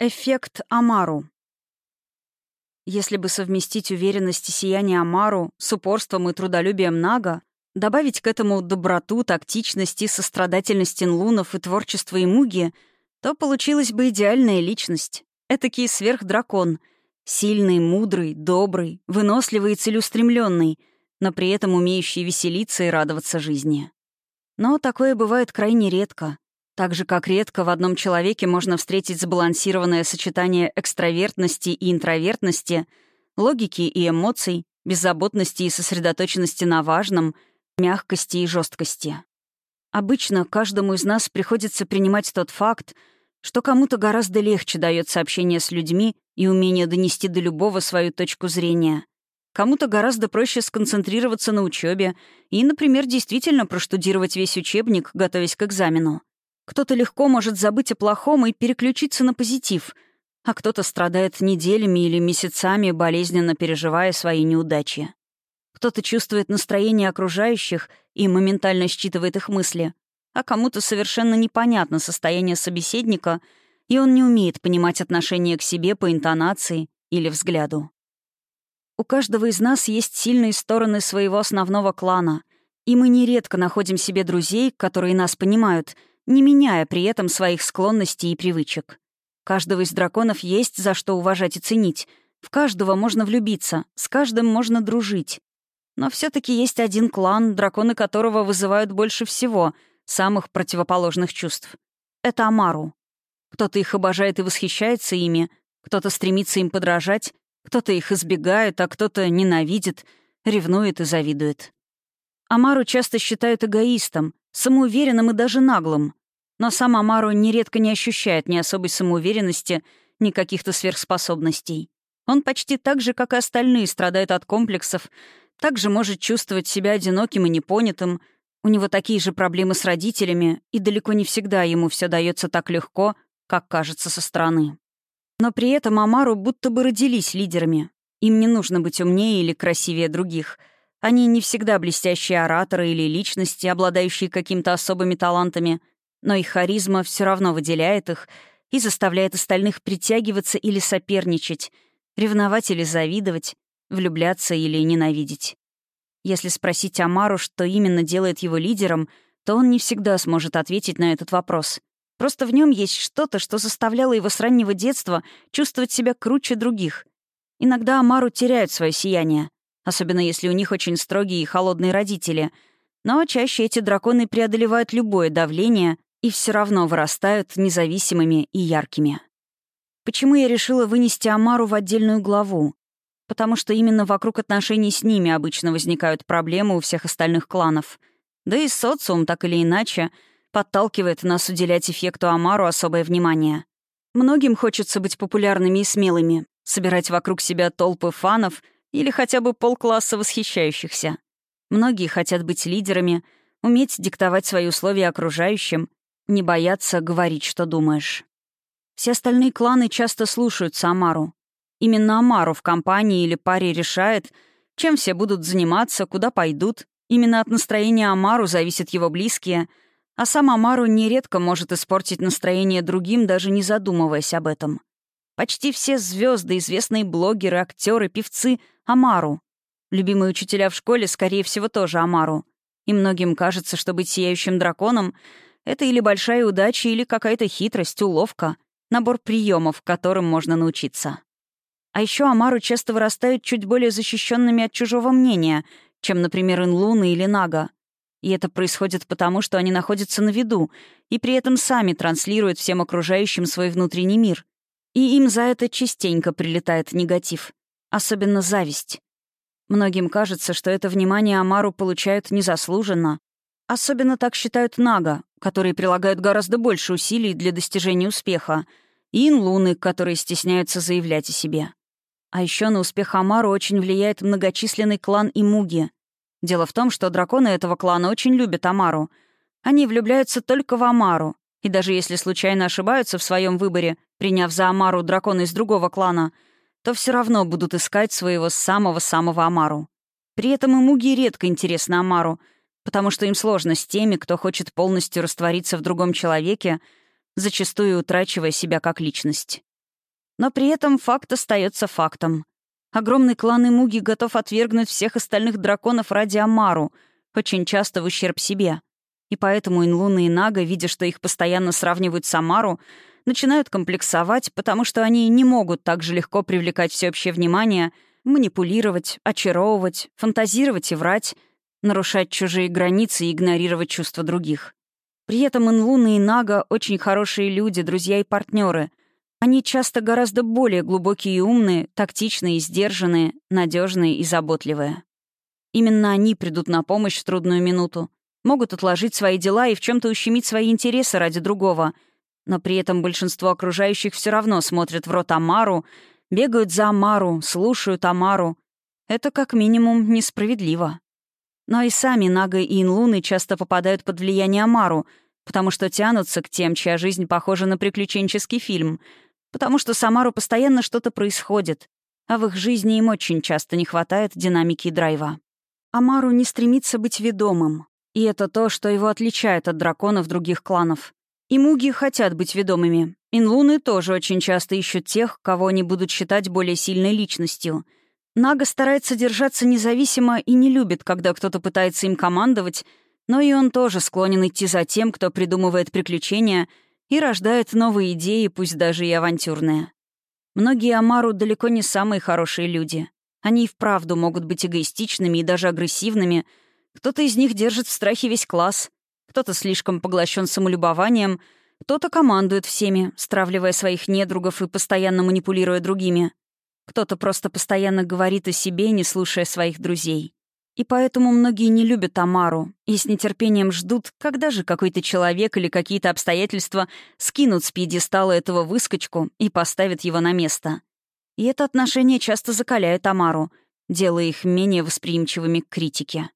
Эффект Амару. Если бы совместить уверенность и сияние Амару с упорством и трудолюбием Нага, добавить к этому доброту, тактичность и сострадательность инлунов и творчество Имуги, то получилась бы идеальная личность. Этакий сверхдракон. Сильный, мудрый, добрый, выносливый и целеустремленный, но при этом умеющий веселиться и радоваться жизни. Но такое бывает крайне редко. Так же, как редко в одном человеке можно встретить сбалансированное сочетание экстравертности и интровертности, логики и эмоций, беззаботности и сосредоточенности на важном, мягкости и жесткости. Обычно каждому из нас приходится принимать тот факт, что кому-то гораздо легче дается общение с людьми и умение донести до любого свою точку зрения. Кому-то гораздо проще сконцентрироваться на учебе и, например, действительно проштудировать весь учебник, готовясь к экзамену. Кто-то легко может забыть о плохом и переключиться на позитив, а кто-то страдает неделями или месяцами, болезненно переживая свои неудачи. Кто-то чувствует настроение окружающих и моментально считывает их мысли, а кому-то совершенно непонятно состояние собеседника, и он не умеет понимать отношение к себе по интонации или взгляду. У каждого из нас есть сильные стороны своего основного клана, и мы нередко находим себе друзей, которые нас понимают — не меняя при этом своих склонностей и привычек. Каждого из драконов есть за что уважать и ценить. В каждого можно влюбиться, с каждым можно дружить. Но все таки есть один клан, драконы которого вызывают больше всего самых противоположных чувств. Это Амару. Кто-то их обожает и восхищается ими, кто-то стремится им подражать, кто-то их избегает, а кто-то ненавидит, ревнует и завидует. Амару часто считают эгоистом, самоуверенным и даже наглым. Но сам Амару нередко не ощущает ни особой самоуверенности, ни каких-то сверхспособностей. Он почти так же, как и остальные, страдает от комплексов, также может чувствовать себя одиноким и непонятым. У него такие же проблемы с родителями, и далеко не всегда ему все дается так легко, как кажется со стороны. Но при этом Амару будто бы родились лидерами. Им не нужно быть умнее или красивее других. Они не всегда блестящие ораторы или личности, обладающие какими-то особыми талантами — но их харизма все равно выделяет их и заставляет остальных притягиваться или соперничать, ревновать или завидовать, влюбляться или ненавидеть. Если спросить Амару, что именно делает его лидером, то он не всегда сможет ответить на этот вопрос. Просто в нем есть что-то, что заставляло его с раннего детства чувствовать себя круче других. Иногда Амару теряют свое сияние, особенно если у них очень строгие и холодные родители. Но чаще эти драконы преодолевают любое давление и все равно вырастают независимыми и яркими. Почему я решила вынести Амару в отдельную главу? Потому что именно вокруг отношений с ними обычно возникают проблемы у всех остальных кланов. Да и социум, так или иначе, подталкивает нас уделять эффекту Амару особое внимание. Многим хочется быть популярными и смелыми, собирать вокруг себя толпы фанов или хотя бы полкласса восхищающихся. Многие хотят быть лидерами, уметь диктовать свои условия окружающим не бояться говорить, что думаешь. Все остальные кланы часто слушаются Амару. Именно Амару в компании или паре решает, чем все будут заниматься, куда пойдут. Именно от настроения Амару зависят его близкие, а сам Амару нередко может испортить настроение другим, даже не задумываясь об этом. Почти все звезды, известные блогеры, актеры, певцы — Амару. Любимые учителя в школе, скорее всего, тоже Амару. И многим кажется, что быть сияющим драконом — это или большая удача, или какая-то хитрость, уловка, набор приемов, которым можно научиться. А еще Амару часто вырастают чуть более защищенными от чужого мнения, чем, например, Инлуна или Нага. И это происходит потому, что они находятся на виду и при этом сами транслируют всем окружающим свой внутренний мир. И им за это частенько прилетает негатив. Особенно зависть. Многим кажется, что это внимание Амару получают незаслуженно. Особенно так считают Нага, которые прилагают гораздо больше усилий для достижения успеха, и инлуны, которые стесняются заявлять о себе. А еще на успех Амару очень влияет многочисленный клан Имуги. Дело в том, что драконы этого клана очень любят Амару. Они влюбляются только в Амару, и даже если случайно ошибаются в своем выборе, приняв за Амару дракона из другого клана, то все равно будут искать своего самого-самого Амару. При этом Имуги редко интересны Амару — потому что им сложно с теми, кто хочет полностью раствориться в другом человеке, зачастую утрачивая себя как личность. Но при этом факт остается фактом. Огромный клан Имуги готов отвергнуть всех остальных драконов ради Амару, очень часто в ущерб себе. И поэтому Инлуна и Нага, видя, что их постоянно сравнивают с Амару, начинают комплексовать, потому что они не могут так же легко привлекать всеобщее внимание, манипулировать, очаровывать, фантазировать и врать, нарушать чужие границы и игнорировать чувства других. При этом Инлуна и Нага очень хорошие люди, друзья и партнеры. Они часто гораздо более глубокие и умные, тактичные и сдержанные, надежные и заботливые. Именно они придут на помощь в трудную минуту, могут отложить свои дела и в чем то ущемить свои интересы ради другого, но при этом большинство окружающих все равно смотрят в рот Амару, бегают за Амару, слушают Амару. Это как минимум несправедливо. Но и сами Нага и Инлуны часто попадают под влияние Амару, потому что тянутся к тем, чья жизнь похожа на приключенческий фильм, потому что с Амару постоянно что-то происходит, а в их жизни им очень часто не хватает динамики и драйва. Амару не стремится быть ведомым, и это то, что его отличает от драконов других кланов. И муги хотят быть ведомыми. Инлуны тоже очень часто ищут тех, кого они будут считать более сильной личностью — Нага старается держаться независимо и не любит, когда кто-то пытается им командовать, но и он тоже склонен идти за тем, кто придумывает приключения и рождает новые идеи, пусть даже и авантюрные. Многие Амару далеко не самые хорошие люди. Они и вправду могут быть эгоистичными и даже агрессивными. Кто-то из них держит в страхе весь класс, кто-то слишком поглощен самолюбованием, кто-то командует всеми, стравливая своих недругов и постоянно манипулируя другими. Кто-то просто постоянно говорит о себе, не слушая своих друзей. И поэтому многие не любят Тамару и с нетерпением ждут, когда же какой-то человек или какие-то обстоятельства скинут с пьедестала этого выскочку и поставят его на место. И это отношение часто закаляет Амару, делая их менее восприимчивыми к критике.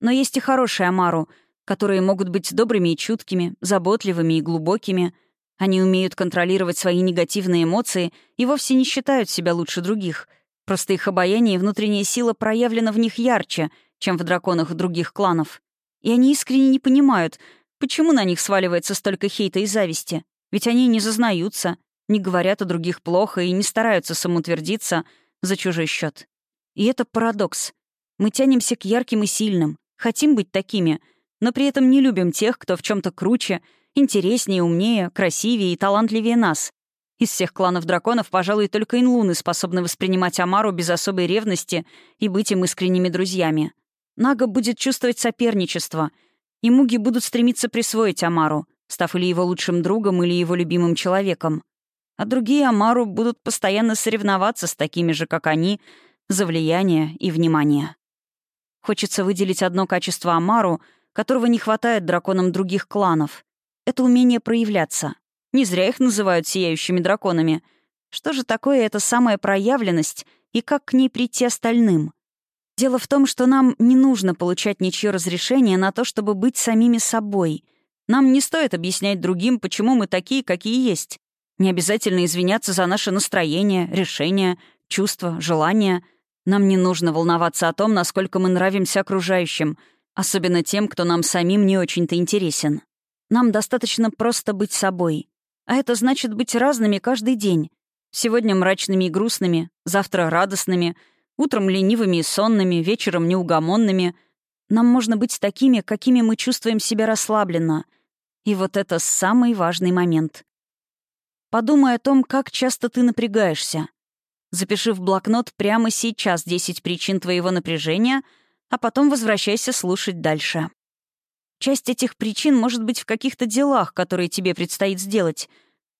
Но есть и хорошие Амару, которые могут быть добрыми и чуткими, заботливыми и глубокими — они умеют контролировать свои негативные эмоции и вовсе не считают себя лучше других. Просто их обаяние и внутренняя сила проявлена в них ярче, чем в драконах других кланов. И они искренне не понимают, почему на них сваливается столько хейта и зависти. Ведь они не зазнаются, не говорят о других плохо и не стараются самоутвердиться за чужой счет. И это парадокс. Мы тянемся к ярким и сильным, хотим быть такими, но при этом не любим тех, кто в чем то круче — Интереснее, умнее, красивее и талантливее нас. Из всех кланов драконов, пожалуй, только инлуны способны воспринимать Амару без особой ревности и быть им искренними друзьями. Нага будет чувствовать соперничество, и муги будут стремиться присвоить Амару, став или его лучшим другом, или его любимым человеком. А другие Амару будут постоянно соревноваться с такими же, как они, за влияние и внимание. Хочется выделить одно качество Амару, которого не хватает драконам других кланов это умение проявляться. Не зря их называют сияющими драконами. Что же такое эта самая проявленность и как к ней прийти остальным? Дело в том, что нам не нужно получать ничье разрешение на то, чтобы быть самими собой. Нам не стоит объяснять другим, почему мы такие, какие есть. Не обязательно извиняться за наше настроение, решения, чувства, желания. Нам не нужно волноваться о том, насколько мы нравимся окружающим, особенно тем, кто нам самим не очень-то интересен. Нам достаточно просто быть собой. А это значит быть разными каждый день. Сегодня мрачными и грустными, завтра радостными, утром ленивыми и сонными, вечером неугомонными. Нам можно быть такими, какими мы чувствуем себя расслабленно. И вот это самый важный момент. Подумай о том, как часто ты напрягаешься. Запиши в блокнот прямо сейчас 10 причин твоего напряжения, а потом возвращайся слушать дальше. Часть этих причин может быть в каких-то делах, которые тебе предстоит сделать.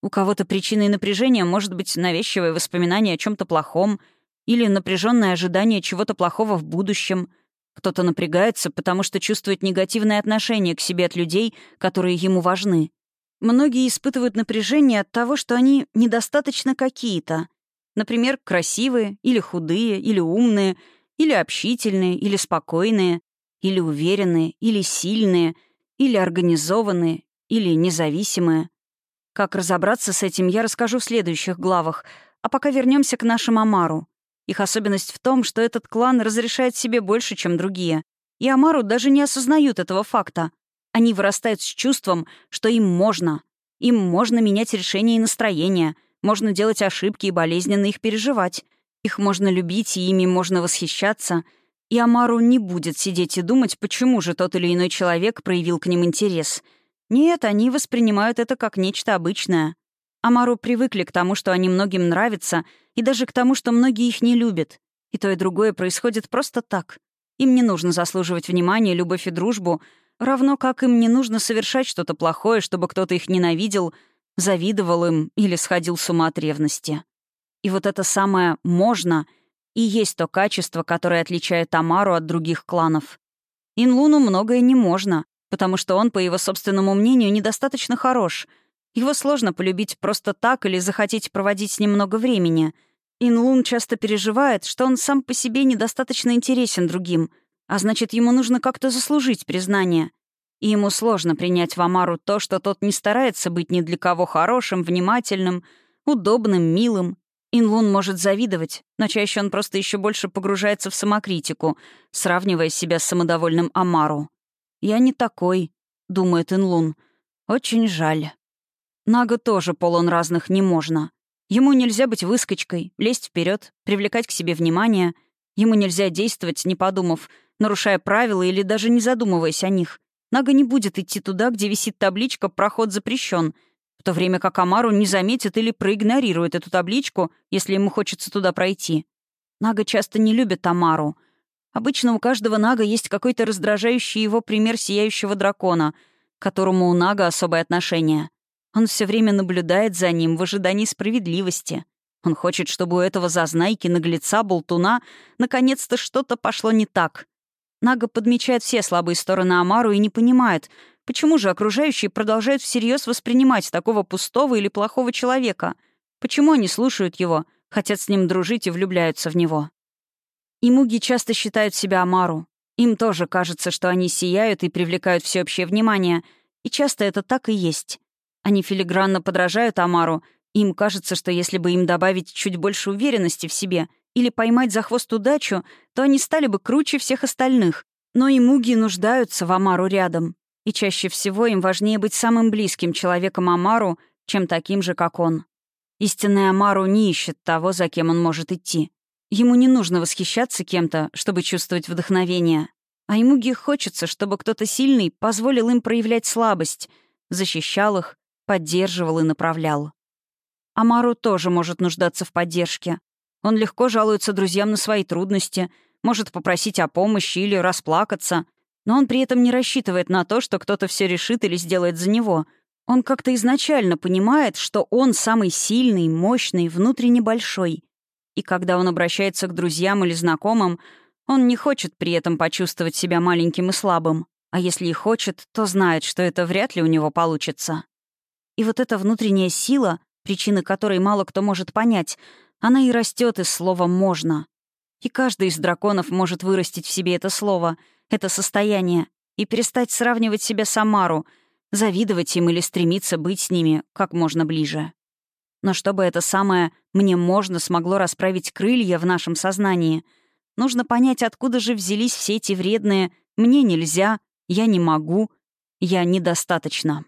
У кого-то причиной напряжения может быть навязчивое воспоминание о чем то плохом или напряженное ожидание чего-то плохого в будущем. Кто-то напрягается, потому что чувствует негативное отношение к себе от людей, которые ему важны. Многие испытывают напряжение от того, что они недостаточно какие-то. Например, красивые, или худые, или умные, или общительные, или спокойные или уверенные, или сильные, или организованные, или независимые. Как разобраться с этим, я расскажу в следующих главах, а пока вернемся к нашим Амару. Их особенность в том, что этот клан разрешает себе больше, чем другие. И Амару даже не осознают этого факта. Они вырастают с чувством, что им можно. Им можно менять решения и настроения, можно делать ошибки и болезненно их переживать. Их можно любить, и ими можно восхищаться. И Амару не будет сидеть и думать, почему же тот или иной человек проявил к ним интерес. Нет, они воспринимают это как нечто обычное. Амару привыкли к тому, что они многим нравятся, и даже к тому, что многие их не любят. И то, и другое происходит просто так. Им не нужно заслуживать внимания, любовь и дружбу, равно как им не нужно совершать что-то плохое, чтобы кто-то их ненавидел, завидовал им или сходил с ума от ревности. И вот это самое «можно» и есть то качество, которое отличает Амару от других кланов. Инлуну многое не можно, потому что он, по его собственному мнению, недостаточно хорош. Его сложно полюбить просто так или захотеть проводить с ним много времени. Инлун часто переживает, что он сам по себе недостаточно интересен другим, а значит, ему нужно как-то заслужить признание. И ему сложно принять в Амару то, что тот не старается быть ни для кого хорошим, внимательным, удобным, милым, Инлун может завидовать, но чаще он просто еще больше погружается в самокритику, сравнивая себя с самодовольным Амару. «Я не такой», — думает Инлун. «Очень жаль». Нага тоже полон разных «не можно». Ему нельзя быть выскочкой, лезть вперед, привлекать к себе внимание. Ему нельзя действовать, не подумав, нарушая правила или даже не задумываясь о них. Нага не будет идти туда, где висит табличка «Проход запрещен», то время как Амару не заметит или проигнорирует эту табличку, если ему хочется туда пройти. Нага часто не любит Амару. Обычно у каждого Нага есть какой-то раздражающий его пример сияющего дракона, к которому у Нага особое отношение. Он все время наблюдает за ним в ожидании справедливости. Он хочет, чтобы у этого зазнайки, наглеца, болтуна наконец-то что-то пошло не так. Нага подмечает все слабые стороны Амару и не понимает, Почему же окружающие продолжают всерьез воспринимать такого пустого или плохого человека? Почему они слушают его, хотят с ним дружить и влюбляются в него? И муги часто считают себя Амару. Им тоже кажется, что они сияют и привлекают всеобщее внимание, и часто это так и есть. Они филигранно подражают Амару, им кажется, что если бы им добавить чуть больше уверенности в себе или поймать за хвост удачу, то они стали бы круче всех остальных. Но и муги нуждаются в Амару рядом, и чаще всего им важнее быть самым близким человеком Амару, чем таким же, как он. Истинный Амару не ищет того, за кем он может идти. Ему не нужно восхищаться кем-то, чтобы чувствовать вдохновение. А ему ги хочется, чтобы кто-то сильный позволил им проявлять слабость, защищал их, поддерживал и направлял. Амару тоже может нуждаться в поддержке. Он легко жалуется друзьям на свои трудности, может попросить о помощи или расплакаться, но он при этом не рассчитывает на то, что кто-то все решит или сделает за него. Он как-то изначально понимает, что он самый сильный, мощный, внутренне большой. И когда он обращается к друзьям или знакомым, он не хочет при этом почувствовать себя маленьким и слабым. А если и хочет, то знает, что это вряд ли у него получится. И вот эта внутренняя сила, причины которой мало кто может понять, она и растет из слова «можно». И каждый из драконов может вырастить в себе это слово — это состояние, и перестать сравнивать себя с Амару, завидовать им или стремиться быть с ними как можно ближе. Но чтобы это самое «мне можно» смогло расправить крылья в нашем сознании, нужно понять, откуда же взялись все эти вредные «мне нельзя», «я не могу», «я недостаточно».